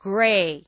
gray.